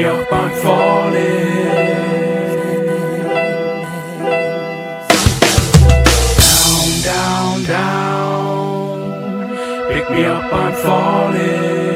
me up, I'm falling. Down, down, down. Pick me up, I'm falling.